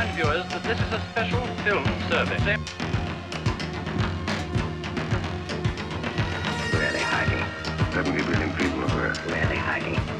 remind viewers that this is a special film service. Where are they hiding? Suddenly, people Friedman, earth. Where are they hiding?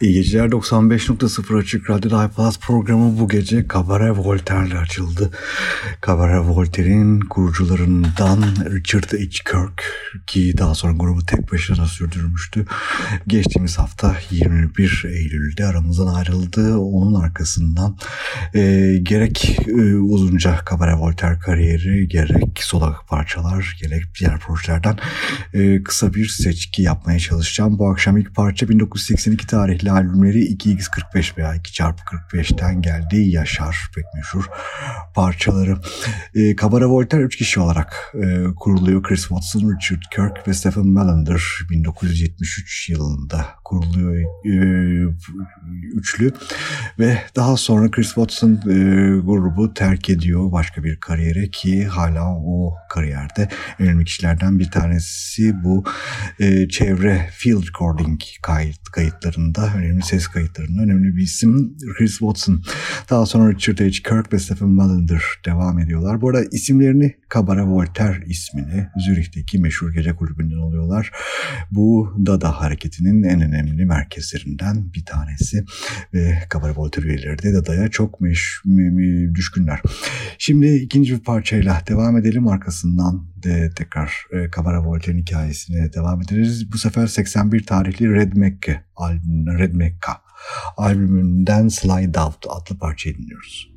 İyi geceler 95.0 Açık Radyo iPlus programı bu gece Cabaret Voltaire'le açıldı. Cabaret Voltaire'in kurucularından Richard H. Kirk ki daha sonra grubu tek başına sürdürmüştü. Geçtiğimiz hafta 21 Eylül'de aramızdan ayrıldı. Onun arkasından e, gerek e, uzunca Cabaret Voltaire kariyeri gerek solo parçalar gerek diğer projelerden e, kısa bir seçki yapmaya çalışacağım. Bu akşam ilk parça 1982 tarihli albümleri 2x45 veya 2x45'ten geldiği Yaşar pek meşhur parçaları. E, Cabaret Voltaire 3 kişi olarak e, kuruluyor. Chris Watson, Richard Kirk ve Stephen Melander 1973 yılında kuruluyor e, üçlü ve daha sonra Chris Watson e, grubu terk ediyor başka bir kariyere ki hala o kariyerde önemli kişilerden bir tanesi bu e, çevre field recording kayıt, kayıtlarında önemli ses kayıtlarında önemli bir isim Chris Watson. Daha sonra Richard H. Kirk ve Stephen Melander devam ediyorlar. Bu arada isimlerini Cabaret Voltaire ismini Zürih'teki meşhur gece kulübünden alıyorlar. Bu Dada hareketinin en önemli merkezlerinden bir tanesi ve Cabaret Voltaire de Dada'ya çok meş, düşkünler. Şimdi ikinci bir parçayla devam edelim. Arkasından de tekrar e, Cabaret Voltaire'in hikayesine devam ederiz. Bu sefer 81 tarihli Red Mecca, Red Mecca albümünden Slide Out adlı parçayı dinliyoruz.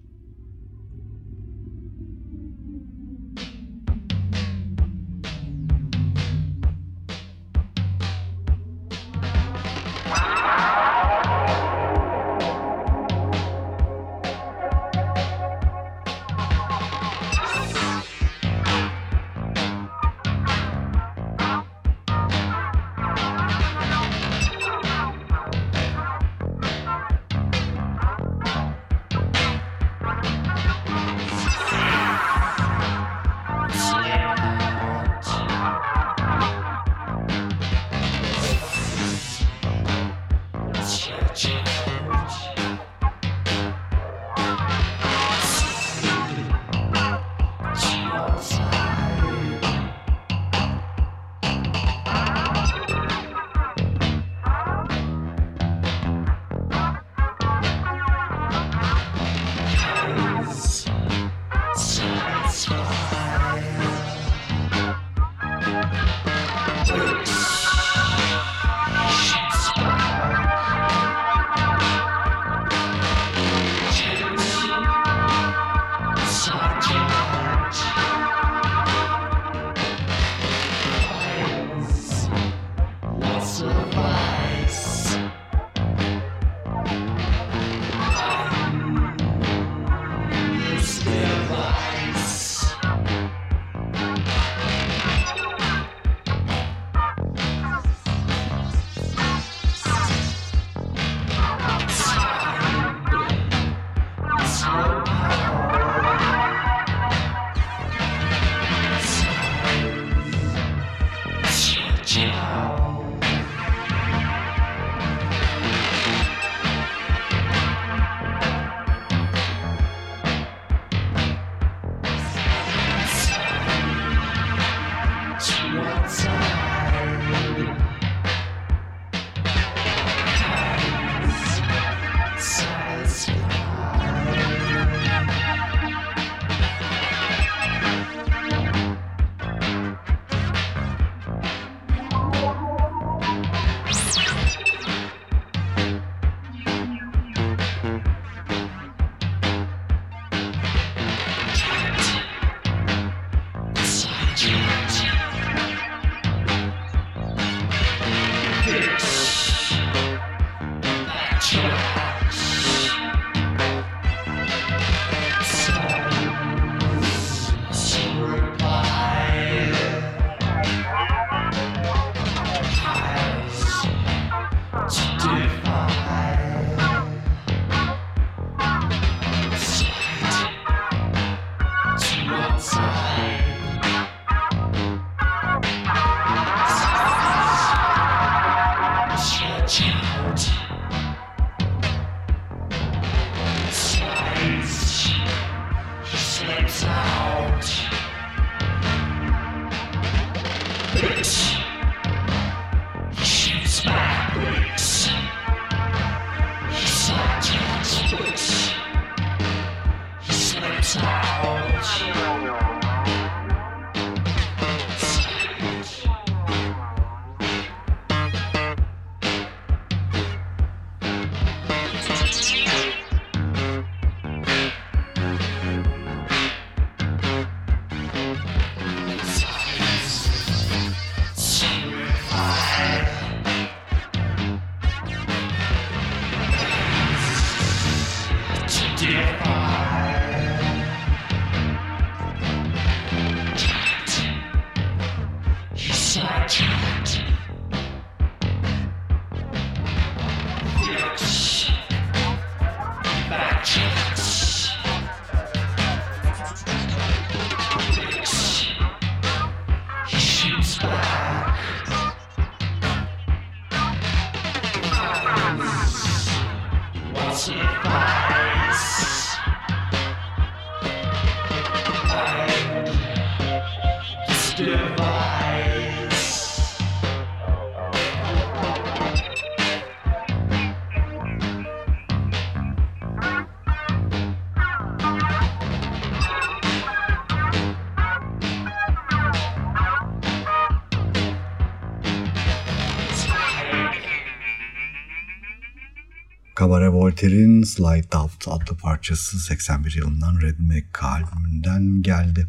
Cabaret Voltaire'in Slide Out adlı parçası 81 yılından Red Mecca albümünden geldi.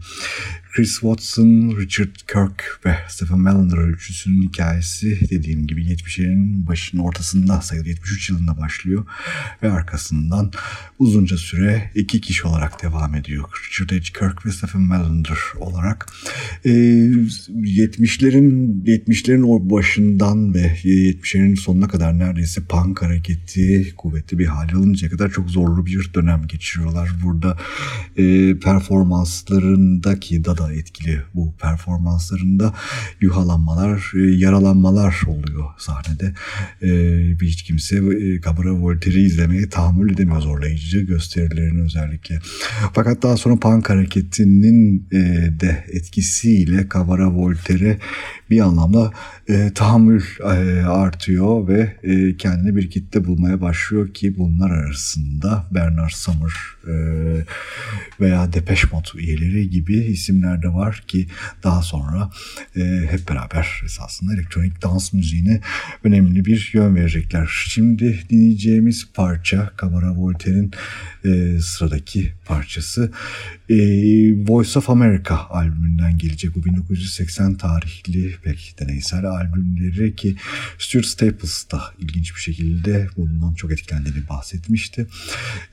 Chris Watson, Richard Kirk ve Stephen Melander üçlüsünün hikayesi dediğim gibi 70'lerin başının ortasında sayılı 73 yılında başlıyor ve arkasından uzunca süre iki kişi olarak devam ediyor. Richard H. Kirk ve Stephen Melander olarak. Ee, 70'lerin 70'lerin o başından ve 70'lerin sonuna kadar neredeyse punk hareketi kuvvetli bir hal alıncaya kadar çok zorlu bir dönem geçiriyorlar. Burada e, performanslarındaki da da etkili bu performanslarında yuhalanmalar, e, yaralanmalar oluyor sahnede. E, bir hiç kimse e, Cabaret Voltaire'i izlemeye tahammül edemiyor zorlayıcı gösterilerini özellikle. Fakat daha sonra punk hareketinin e, de etkisiyle Cabaret Voltaire bir anlamda e, tahammül e, artıyor ve e, kendine bir kitle bulmaya başlıyor ki bunlar arasında Bernard Summer e, veya Depeche Mode üyeleri gibi isimler de var ki daha sonra e, hep beraber esasında elektronik dans müziğine önemli bir yön verecekler. Şimdi dinleyeceğimiz parça Cabaret Voltaire'in e, sıradaki parçası e, Voice of America albümünden gelecek. Bu 1980 tarihli pek deneysel albümleri ki Stuart Staples da ilginç bir şekilde bundan çok etkilendiğini bahsetmişti.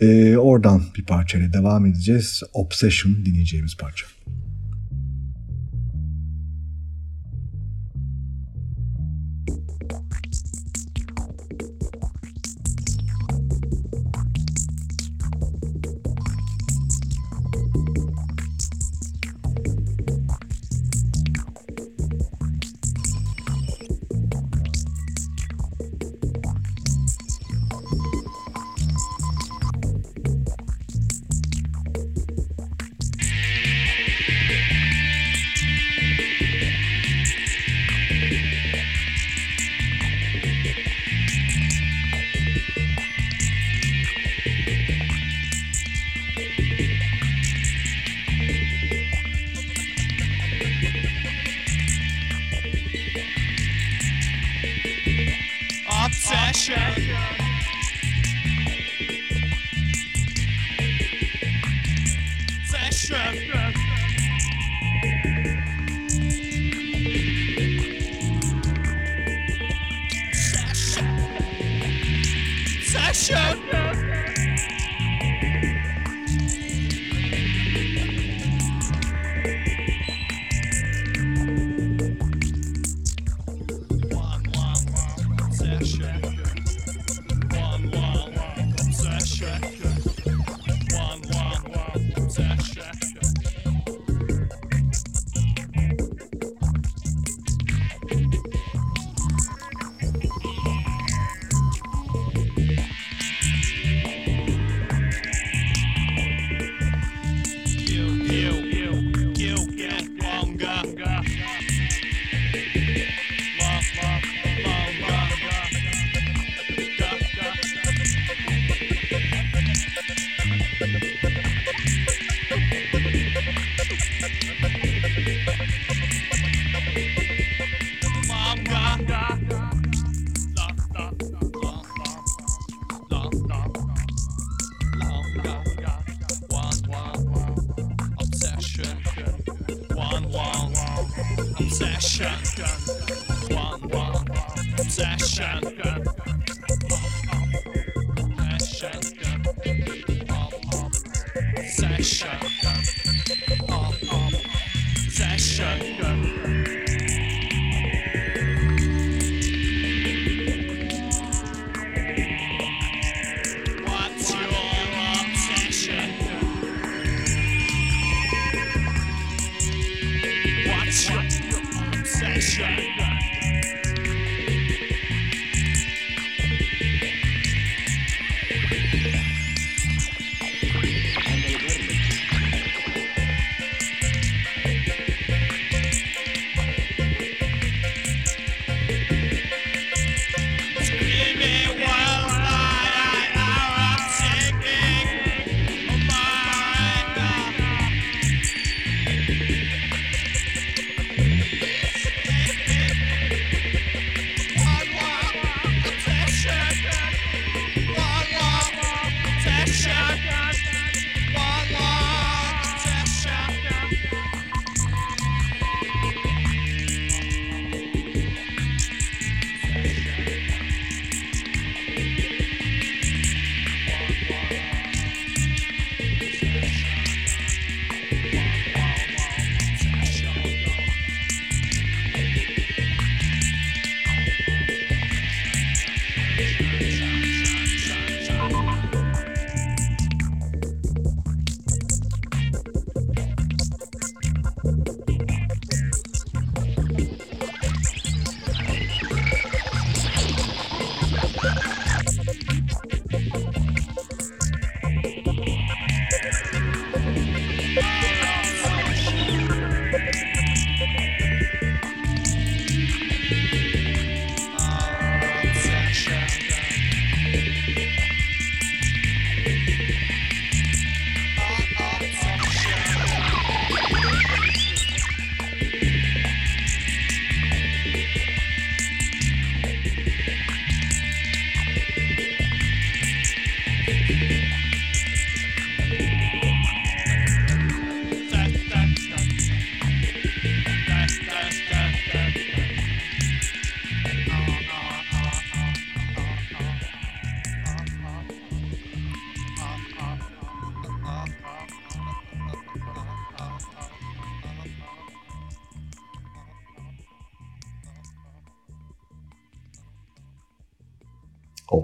E, oradan bir parçayla devam edeceğiz. Obsession dinleyeceğimiz parça.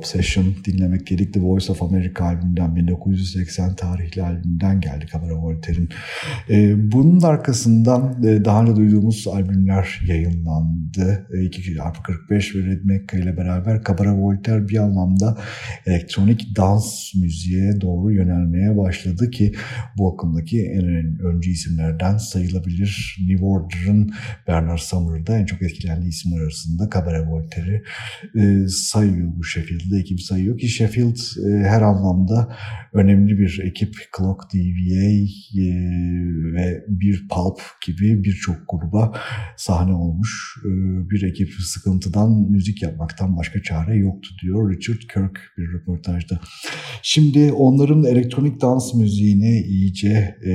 Obsession dinlemek gerek. The Voice of America albümünden 1980 tarihli albümünden geldi Cabaret Voltaire'in. E, bunun arkasından e, daha önce duyduğumuz albümler yayınlandı. E, 2 45 ve Red Mecca ile beraber Cabaret Voltaire bir anlamda elektronik dans müziğe doğru yönelmeye başladı ki bu akımdaki en öncü isimlerden sayılabilir. New Order'ın Bernard Summer'da en çok etkilendiği isimler arasında Cabaret Voltaire'i e, sayıyor bu Sheffield'da ekibi sayıyor ki Sheffield e, her anlamda önemli bir ekip. Clock DVA e, ve bir Pulp gibi birçok gruba sahne olmuş e, bir ekip sıkıntıdan müzik yapmaktan başka çare yoktu diyor Richard Kirk bir röportajda. Şimdi onların elektronik dans müziğine iyice e,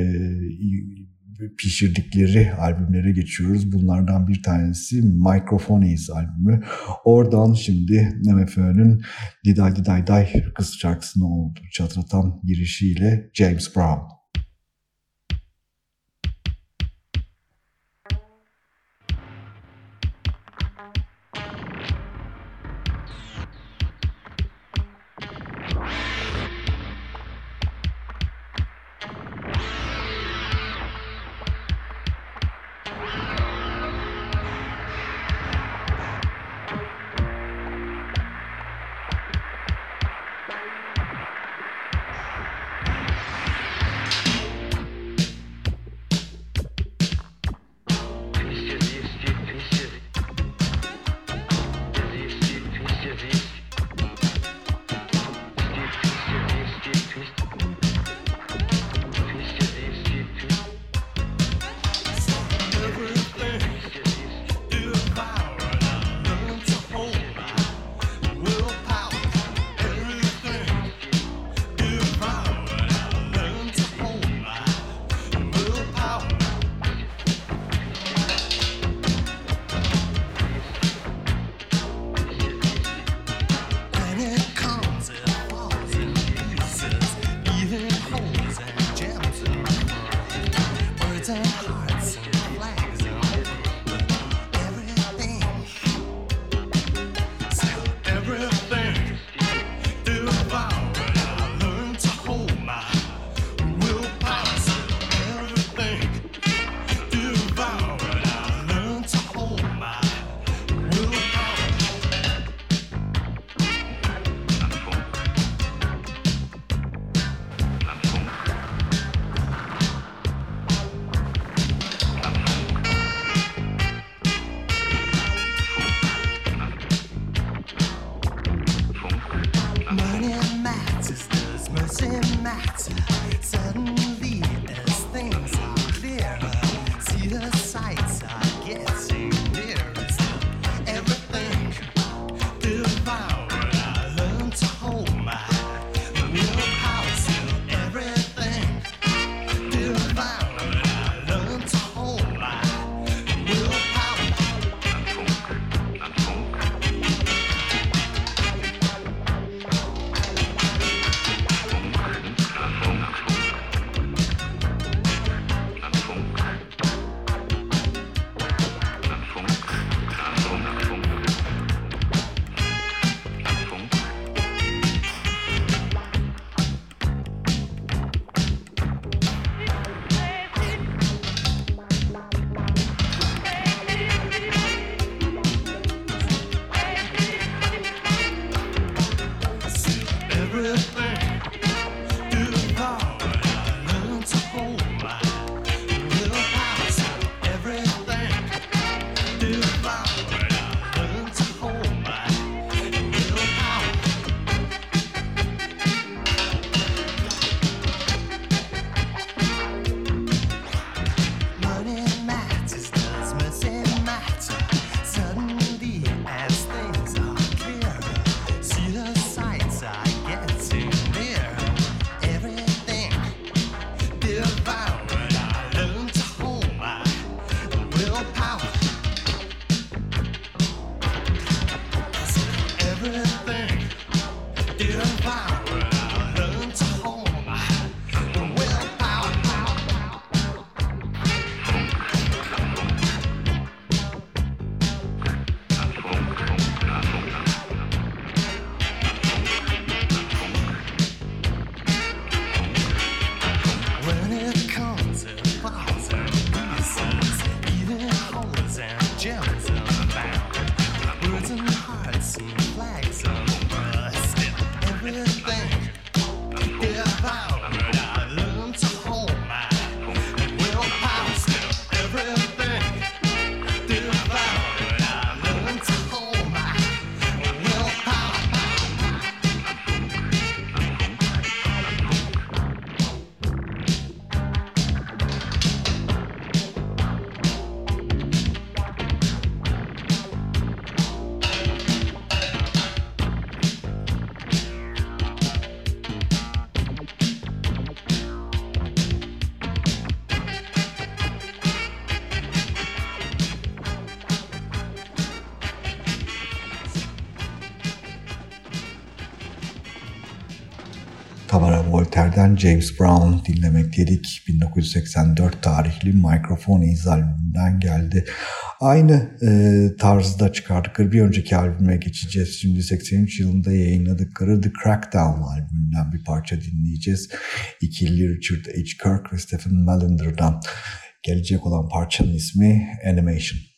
pişirdikleri albümlere geçiyoruz. Bunlardan bir tanesi Microphonies albümü. Oradan şimdi MFÖ'nün Diday Diday Day kız şarkısını oldu. Çatratan girişiyle James Brown. Voltaire'den James Brown dinlemek dedik. 1984 tarihli Microphonies albümünden geldi. Aynı e, tarzda çıkardıkları bir önceki albüme geçeceğiz. Şimdi 83 yılında yayınladıkları The Crackdown albümünden bir parça dinleyeceğiz. İkili Richard H. Kirk ve Stephen Mellender'dan gelecek olan parçanın ismi Animation.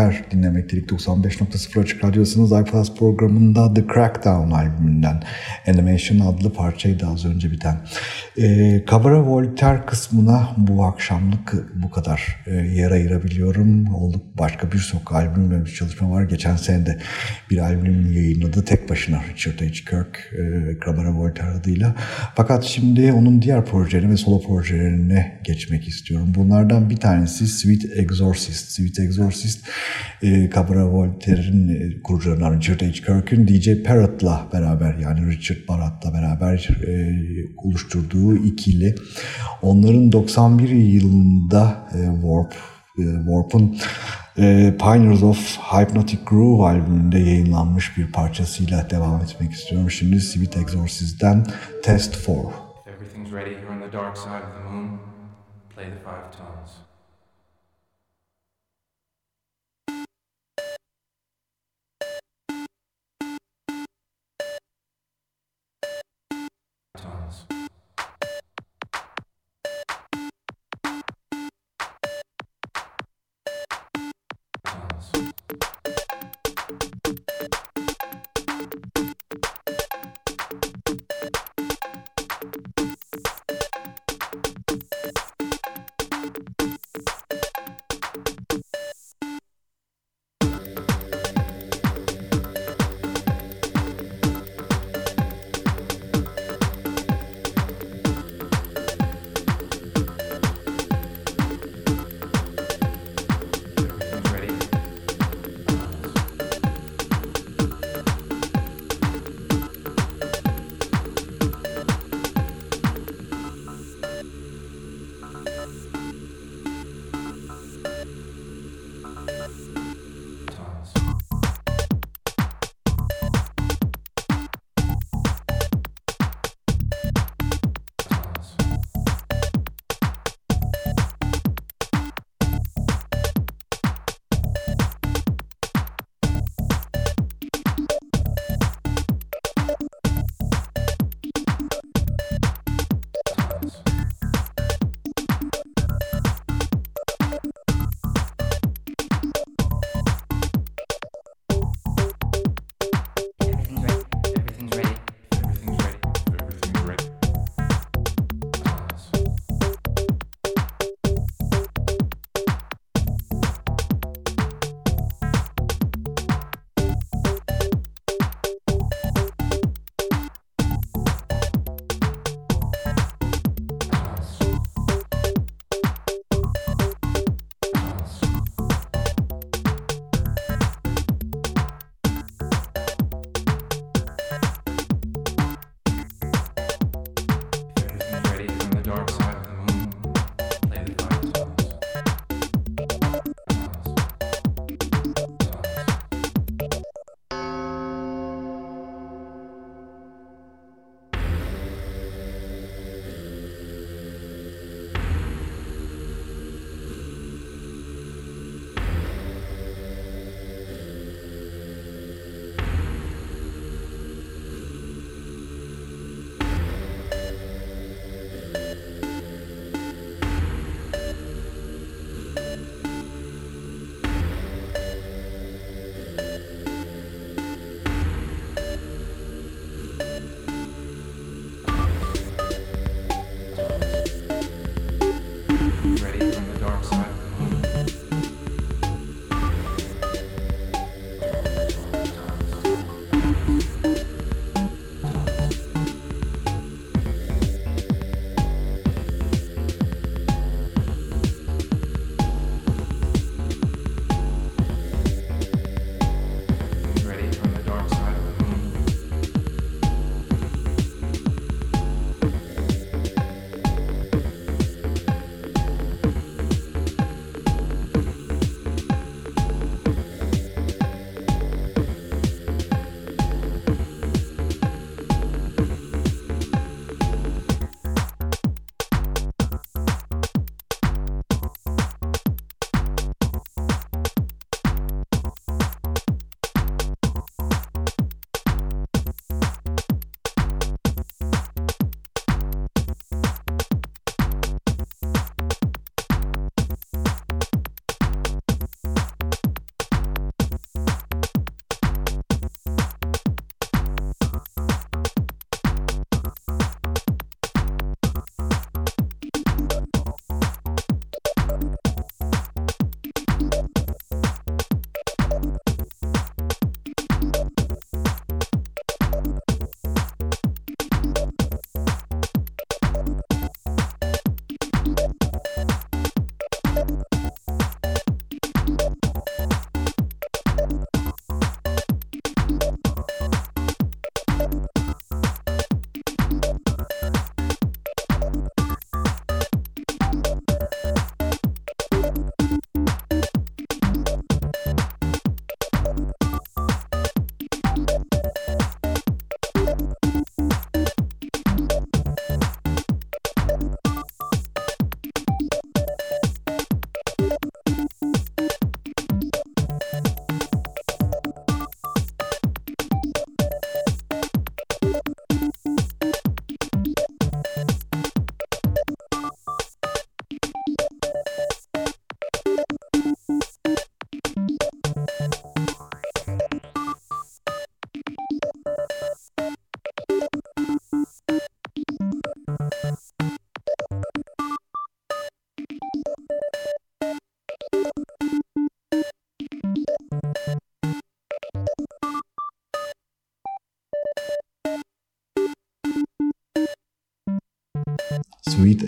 Kabara Voltaire dinlemekteydik 95.0 Açık Radyosu'nun iPlus programında The Crackdown albümünden Animation adlı parçaydı az önce biten. Ee, Kabara Voltaire kısmına bu akşamlık bu kadar e, yer ayırabiliyorum. Olduk başka birçok albüm ve bir çalışma var. Geçen sene de bir albüm yayınladı tek başına Richard H. Kirk, e, Kabara Voltaire adıyla. Fakat şimdi onun diğer projelerine ve solo projelerine geçmek istiyorum. Bunlardan bir tanesi Sweet Exorcist. Sweet Exorcist, e, Cabra Voltaire'in e, kurucularından Richard H. Kirk'ün DJ Parrott'la beraber yani Richard Barrett'la beraber e, oluşturduğu ikili. Onların 91 yılında e, Warp, e, Warp'un e, Pioneers of Hypnotic Groove albümünde yayınlanmış bir parçasıyla devam etmek istiyorum. Şimdi Sweet Exorcist'ten Test 4. If everything's ready here on the dark side of the moon, play the five. Tones.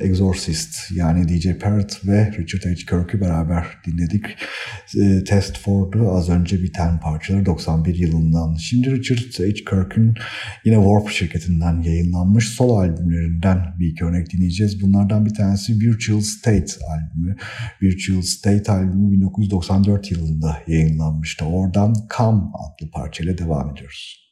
Exorcist yani DJ Parrott ve Richard H. Kirk'ü beraber dinledik. E, Test Ford'u az önce biten parçaları 91 yılından. Şimdi Richard H. Kirk'ün yine Warp şirketinden yayınlanmış solo albümlerinden bir iki örnek dinleyeceğiz. Bunlardan bir tanesi Virtual State albümü. Virtual State albümü 1994 yılında yayınlanmıştı. Oradan Come adlı parçayla devam ediyoruz.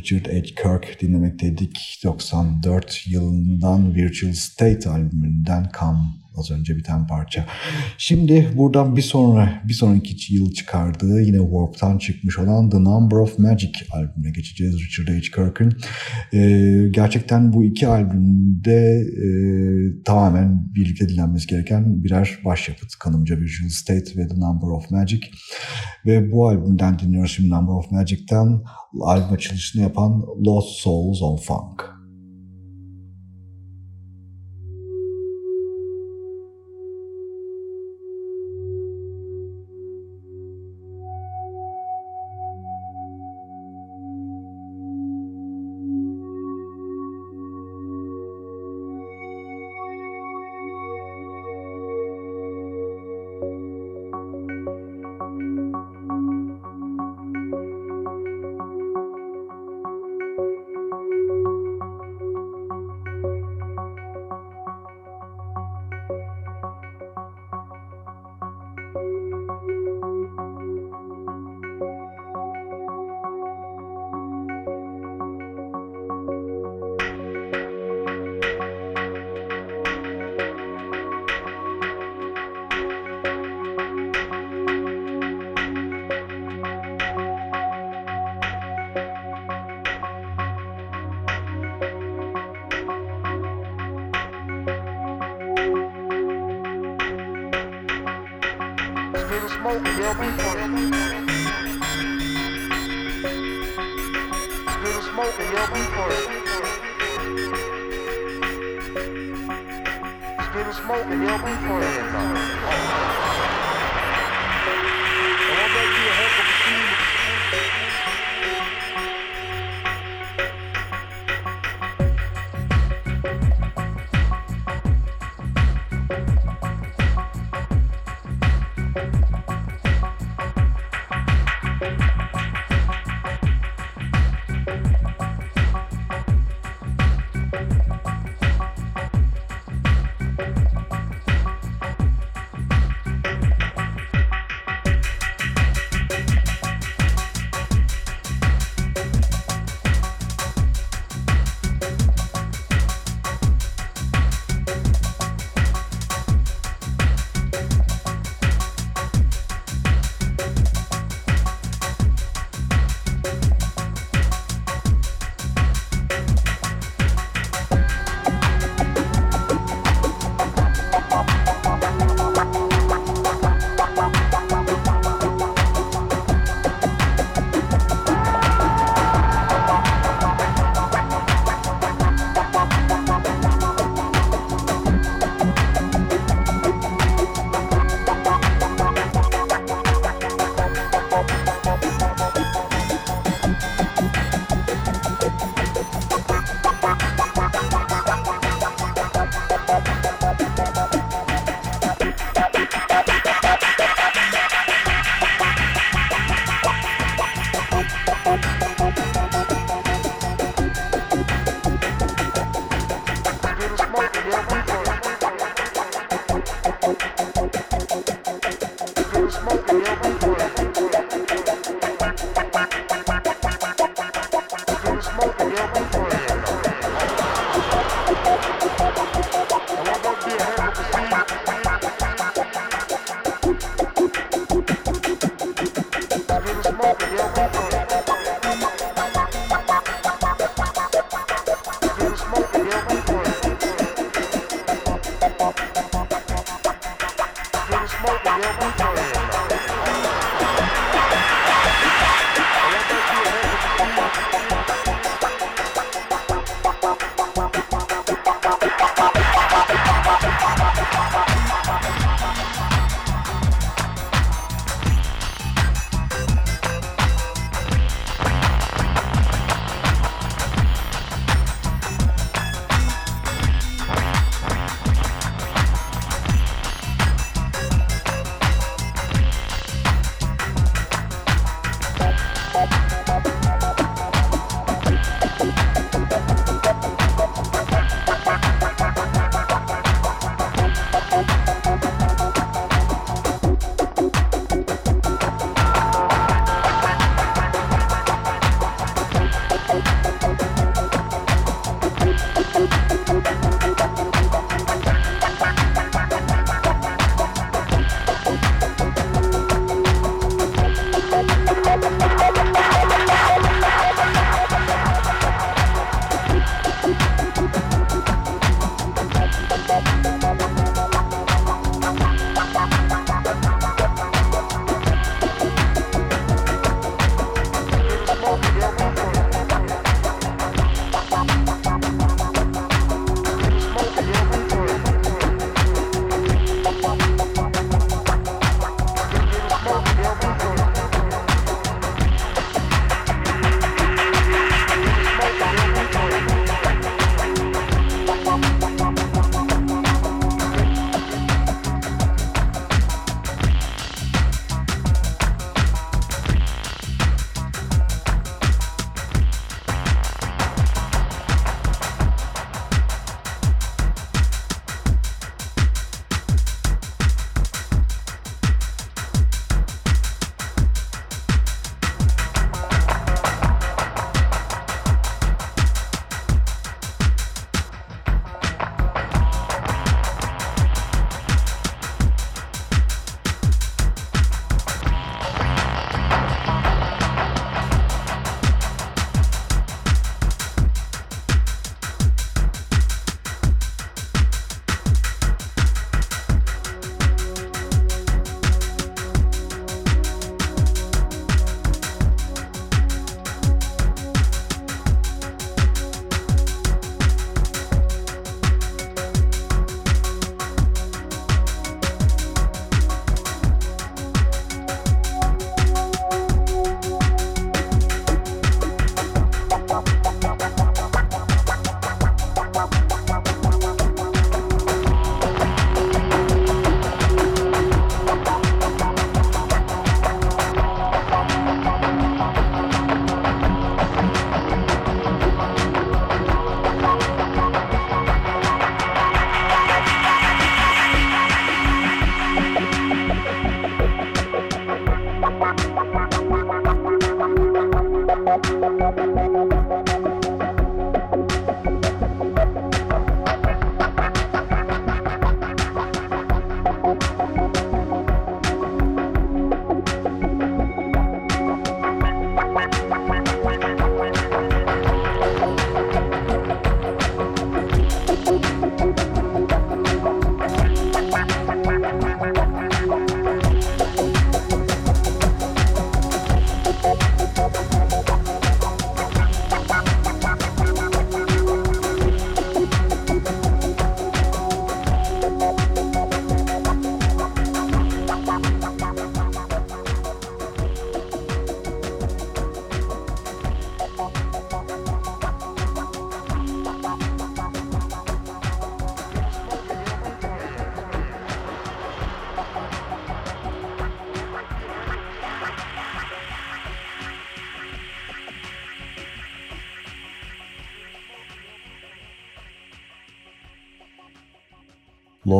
Richard H. Kirk dinlemekteydik. 94 yılından Virtual State albümünden Come az önce biten parça. Şimdi buradan bir sonra bir sonraki yıl çıkardığı yine Warp'tan çıkmış olan The Number of Magic albümüne geçeceğiz Richard H. Kirk'ün. Ee, gerçekten bu iki albümde e, tamamen birlikte dinlenmesi gereken birer başyapıt. Kanımca Visual State ve The Number of Magic. Ve bu albümden dinliyoruz şimdi Number of Magic'ten albüm açılışını yapan Lost Souls on Funk. smoking, yo.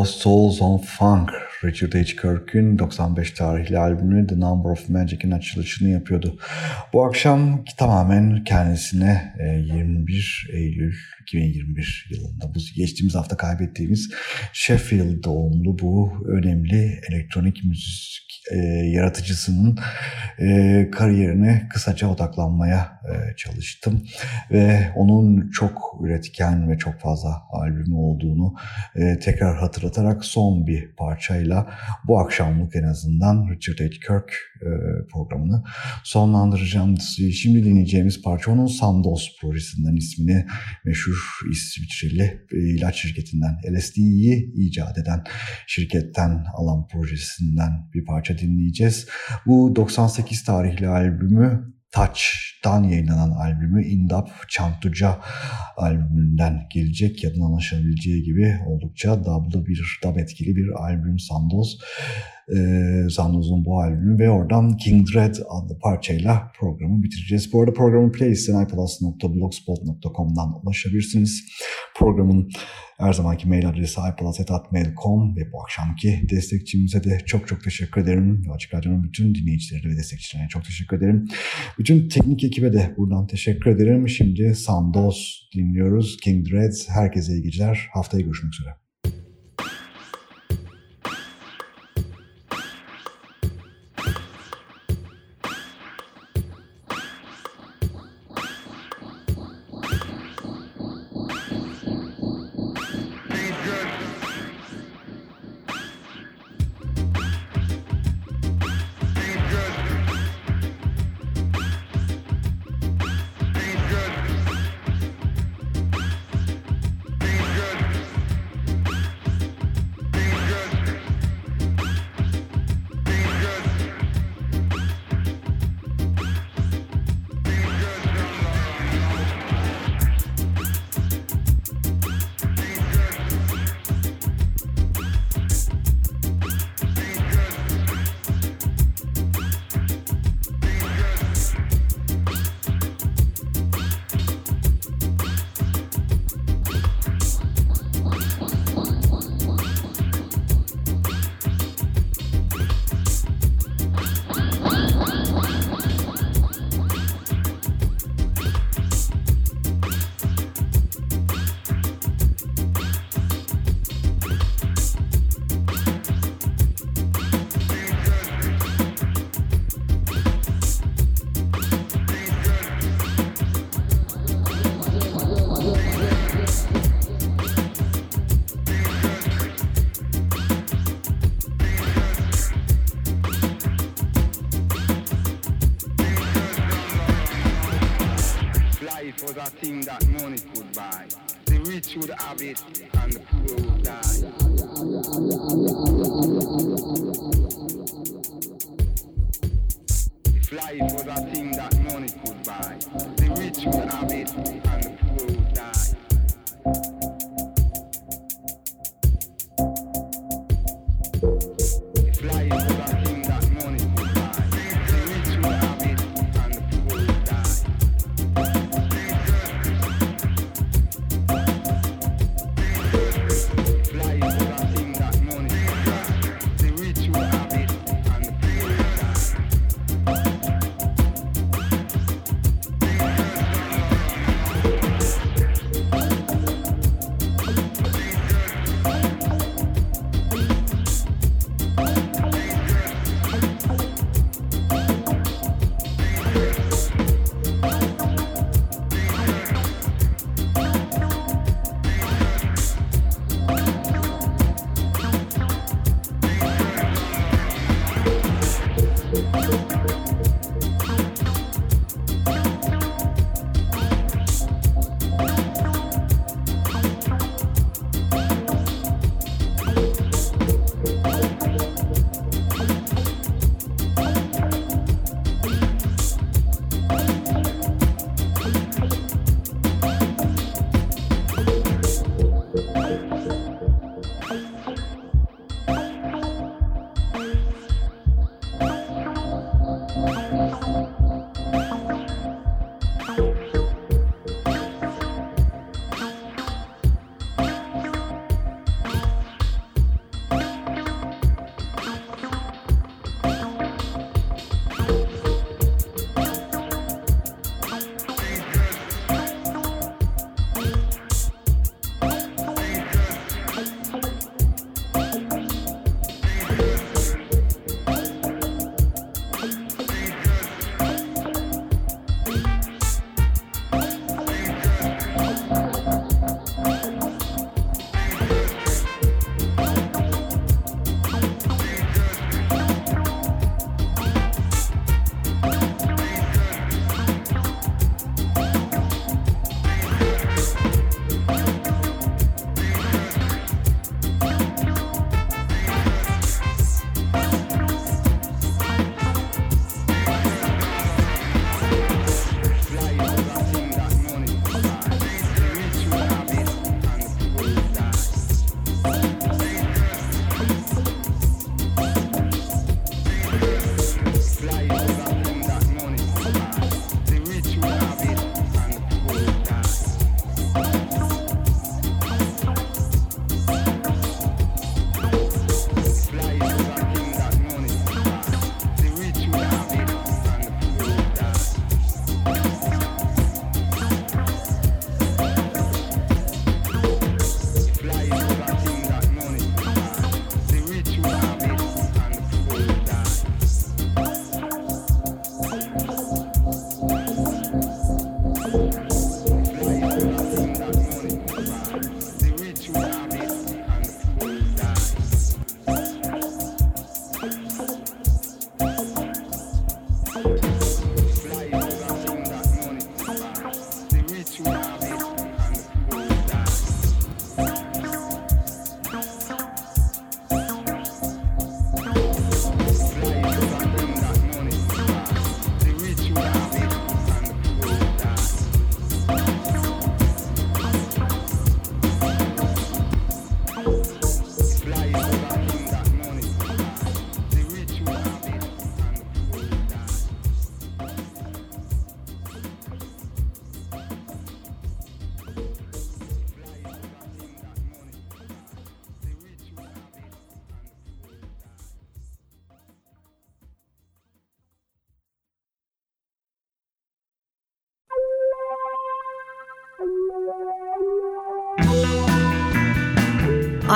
Lost Souls on Funk, Richard H. Kirk'ün 95 tarihli albümü The Number of Magic'in açılışını yapıyordu. Bu akşam tamamen kendisine e, 21 Eylül 2021 yılında bu geçtiğimiz hafta kaybettiğimiz Sheffield doğumlu bu önemli elektronik müzik e, yaratıcısının e, kariyerine kısaca odaklanmaya e, çalıştım ve onun çok üretken ve çok fazla albümü olduğunu e, tekrar hatırlatarak son bir parçayla bu akşamlık en azından Richard H. Kirk e, programını sonlandıracağım. Şimdi dinleyeceğimiz parça onun Sandoz projesinden ismini meşhur İsviçreli ilaç şirketinden LSD'yi icat eden şirketten alan projesinden bir parça dinleyeceğiz. Bu 98 tarihli albümü Touch'dan yayınlanan albümü Indap Çantuca albümünden gelecek. Yadın anlaşılabileceği gibi oldukça dublı bir, dub etkili bir albüm Sandoz. Ee, Sandoz'un bu albümü ve oradan King Dread adlı parçayla programı bitireceğiz. Bu arada programın playlistine iPlus.blogspot.com'dan ulaşabilirsiniz. Programın her zamanki mail adresi iPlus.mail.com ve bu akşamki destekçimize de çok çok teşekkür ederim. Açık Radyo'nun bütün dinleyicilerine ve destekçilerine çok teşekkür ederim. Bütün teknik ekibe de buradan teşekkür ederim. Şimdi Sandoz dinliyoruz. King Dread. Herkese iyi geceler. Haftaya görüşmek üzere.